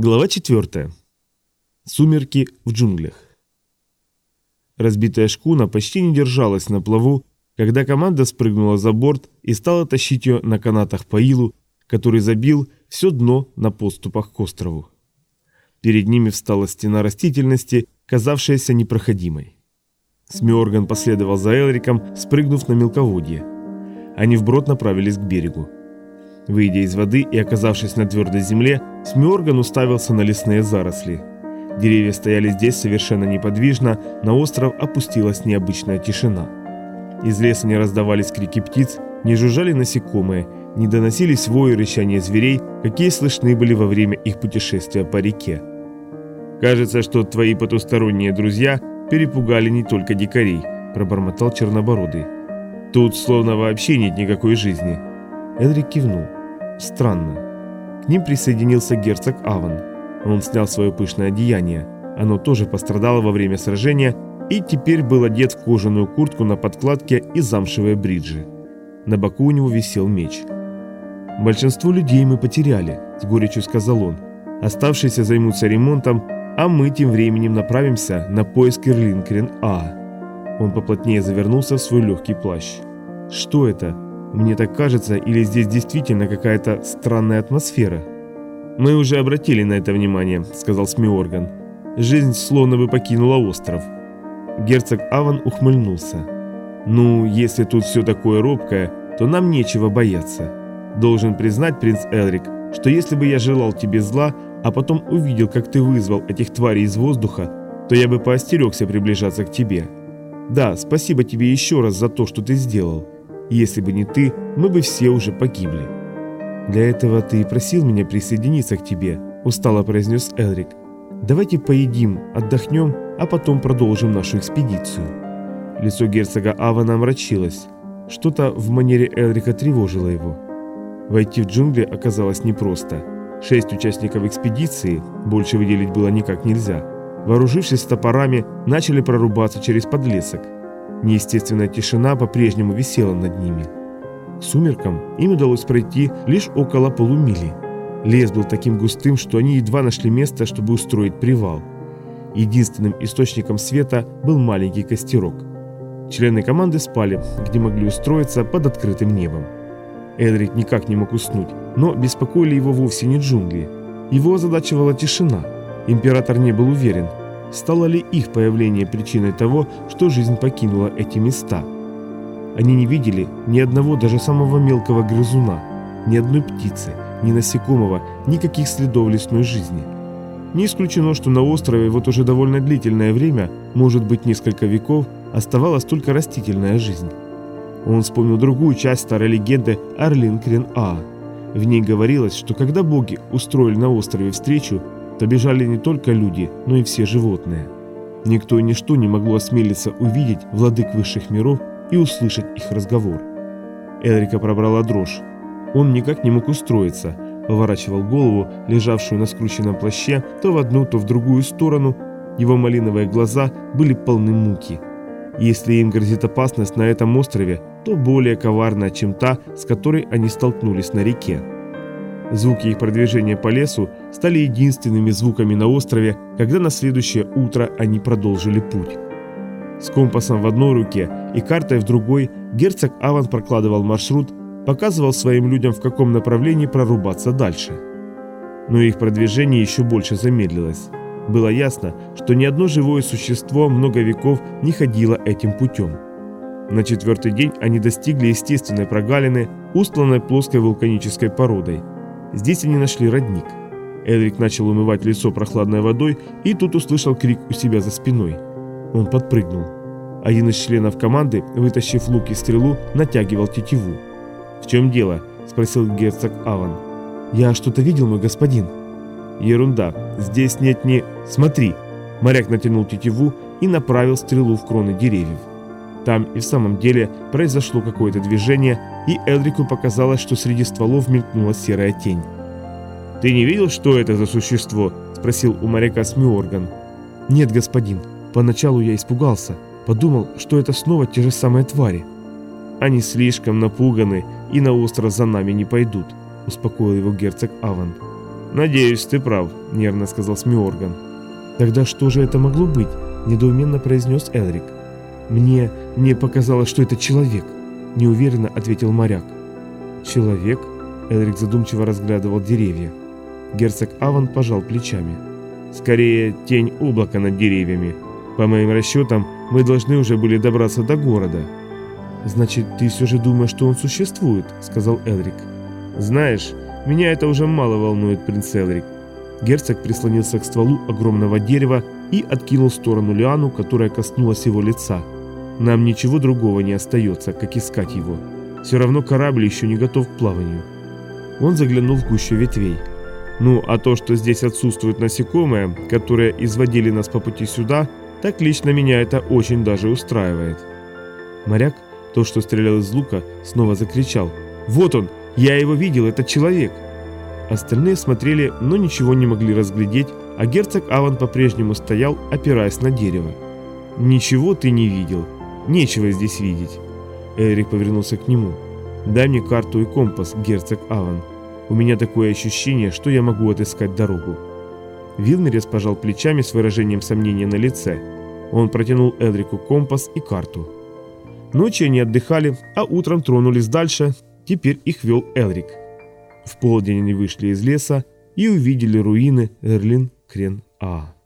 Глава 4. Сумерки в джунглях. Разбитая шкуна почти не держалась на плаву, когда команда спрыгнула за борт и стала тащить ее на канатах по илу, который забил все дно на подступах к острову. Перед ними встала стена растительности, казавшаяся непроходимой. Смиорган последовал за Элриком, спрыгнув на мелководье. Они вброд направились к берегу. Выйдя из воды и оказавшись на твердой земле, Смиорган уставился на лесные заросли. Деревья стояли здесь совершенно неподвижно, на остров опустилась необычная тишина. Из леса не раздавались крики птиц, не жужжали насекомые, не доносились вои и рычания зверей, какие слышны были во время их путешествия по реке. «Кажется, что твои потусторонние друзья перепугали не только дикарей», – пробормотал Чернобородый. «Тут словно вообще нет никакой жизни». Эдрик кивнул. Странно. К ним присоединился герцог Аван. Он снял свое пышное одеяние. Оно тоже пострадало во время сражения и теперь был одет в кожаную куртку на подкладке и замшевые бриджи. На боку у него висел меч. «Большинство людей мы потеряли», – с горечью сказал он. «Оставшиеся займутся ремонтом, а мы тем временем направимся на поиск Ирлинкрен-А». Он поплотнее завернулся в свой легкий плащ. «Что это?» Мне так кажется, или здесь действительно какая-то странная атмосфера? Мы уже обратили на это внимание, сказал Смиорган. Жизнь словно бы покинула остров. Герцог Аван ухмыльнулся. Ну, если тут все такое робкое, то нам нечего бояться. Должен признать, принц Элрик, что если бы я желал тебе зла, а потом увидел, как ты вызвал этих тварей из воздуха, то я бы поостерегся приближаться к тебе. Да, спасибо тебе еще раз за то, что ты сделал. Если бы не ты, мы бы все уже погибли. Для этого ты и просил меня присоединиться к тебе, устало произнес Элрик. Давайте поедим, отдохнем, а потом продолжим нашу экспедицию. Лицо герцога Авана омрачилось. Что-то в манере Элрика тревожило его. Войти в джунгли оказалось непросто. Шесть участников экспедиции, больше выделить было никак нельзя, вооружившись топорами, начали прорубаться через подлесок. Неестественная тишина по-прежнему висела над ними. К сумеркам им удалось пройти лишь около полумили. Лес был таким густым, что они едва нашли место, чтобы устроить привал. Единственным источником света был маленький костерок. Члены команды спали, где могли устроиться под открытым небом. Эдрик никак не мог уснуть, но беспокоили его вовсе не джунгли. Его озадачивала тишина. Император не был уверен, Стало ли их появление причиной того, что жизнь покинула эти места? Они не видели ни одного даже самого мелкого грызуна, ни одной птицы, ни насекомого, никаких следов лесной жизни. Не исключено, что на острове вот уже довольно длительное время, может быть несколько веков, оставалась только растительная жизнь. Он вспомнил другую часть старой легенды Арлинкрен-А. В ней говорилось, что когда боги устроили на острове встречу, то не только люди, но и все животные. Никто и ничто не могло осмелиться увидеть владык высших миров и услышать их разговор. Элрика пробрала дрожь. Он никак не мог устроиться, поворачивал голову, лежавшую на скрученном плаще, то в одну, то в другую сторону. Его малиновые глаза были полны муки. Если им грозит опасность на этом острове, то более коварная, чем та, с которой они столкнулись на реке. Звуки их продвижения по лесу стали единственными звуками на острове, когда на следующее утро они продолжили путь. С компасом в одной руке и картой в другой герцог Аван прокладывал маршрут, показывал своим людям, в каком направлении прорубаться дальше. Но их продвижение еще больше замедлилось. Было ясно, что ни одно живое существо много веков не ходило этим путем. На четвертый день они достигли естественной прогалины, устланной плоской вулканической породой – Здесь они нашли родник. Эдрик начал умывать лицо прохладной водой и тут услышал крик у себя за спиной. Он подпрыгнул. Один из членов команды, вытащив лук и стрелу, натягивал тетиву. «В чем дело?» – спросил герцог Аван. «Я что-то видел, мой господин». «Ерунда. Здесь нет ни...» «Смотри!» Моряк натянул тетиву и направил стрелу в кроны деревьев. Там и в самом деле произошло какое-то движение, и Элрику показалось, что среди стволов мелькнула серая тень. «Ты не видел, что это за существо?» – спросил у моряка Смиорган. «Нет, господин. Поначалу я испугался. Подумал, что это снова те же самые твари». «Они слишком напуганы и на остров за нами не пойдут», – успокоил его герцог Аван. «Надеюсь, ты прав», — нервно сказал Смиорган. «Тогда что же это могло быть?» — недоуменно произнес Элрик. «Мне... мне показалось, что это человек», — неуверенно ответил моряк. «Человек?» — Элрик задумчиво разглядывал деревья. Герцог Аван пожал плечами. «Скорее, тень облака над деревьями. По моим расчетам, мы должны уже были добраться до города». «Значит, ты все же думаешь, что он существует?» — сказал Элрик. «Знаешь, меня это уже мало волнует, принц Элрик». Герцог прислонился к стволу огромного дерева и откинул в сторону лиану, которая коснулась его лица. «Нам ничего другого не остается, как искать его. Все равно корабль еще не готов к плаванию». Он заглянул в гущу ветвей. Ну, а то, что здесь отсутствуют насекомые, которые изводили нас по пути сюда, так лично меня это очень даже устраивает. Моряк, то, что стрелял из лука, снова закричал. «Вот он! Я его видел, это человек!» Остальные смотрели, но ничего не могли разглядеть, а герцог Аван по-прежнему стоял, опираясь на дерево. «Ничего ты не видел. Нечего здесь видеть». Эрик повернулся к нему. «Дай мне карту и компас, герцог Аван. У меня такое ощущение, что я могу отыскать дорогу». Вилнерес пожал плечами с выражением сомнения на лице. Он протянул Элрику компас и карту. Ночью они отдыхали, а утром тронулись дальше. Теперь их вел Элрик. В полдень они вышли из леса и увидели руины Эрлин Крен-А.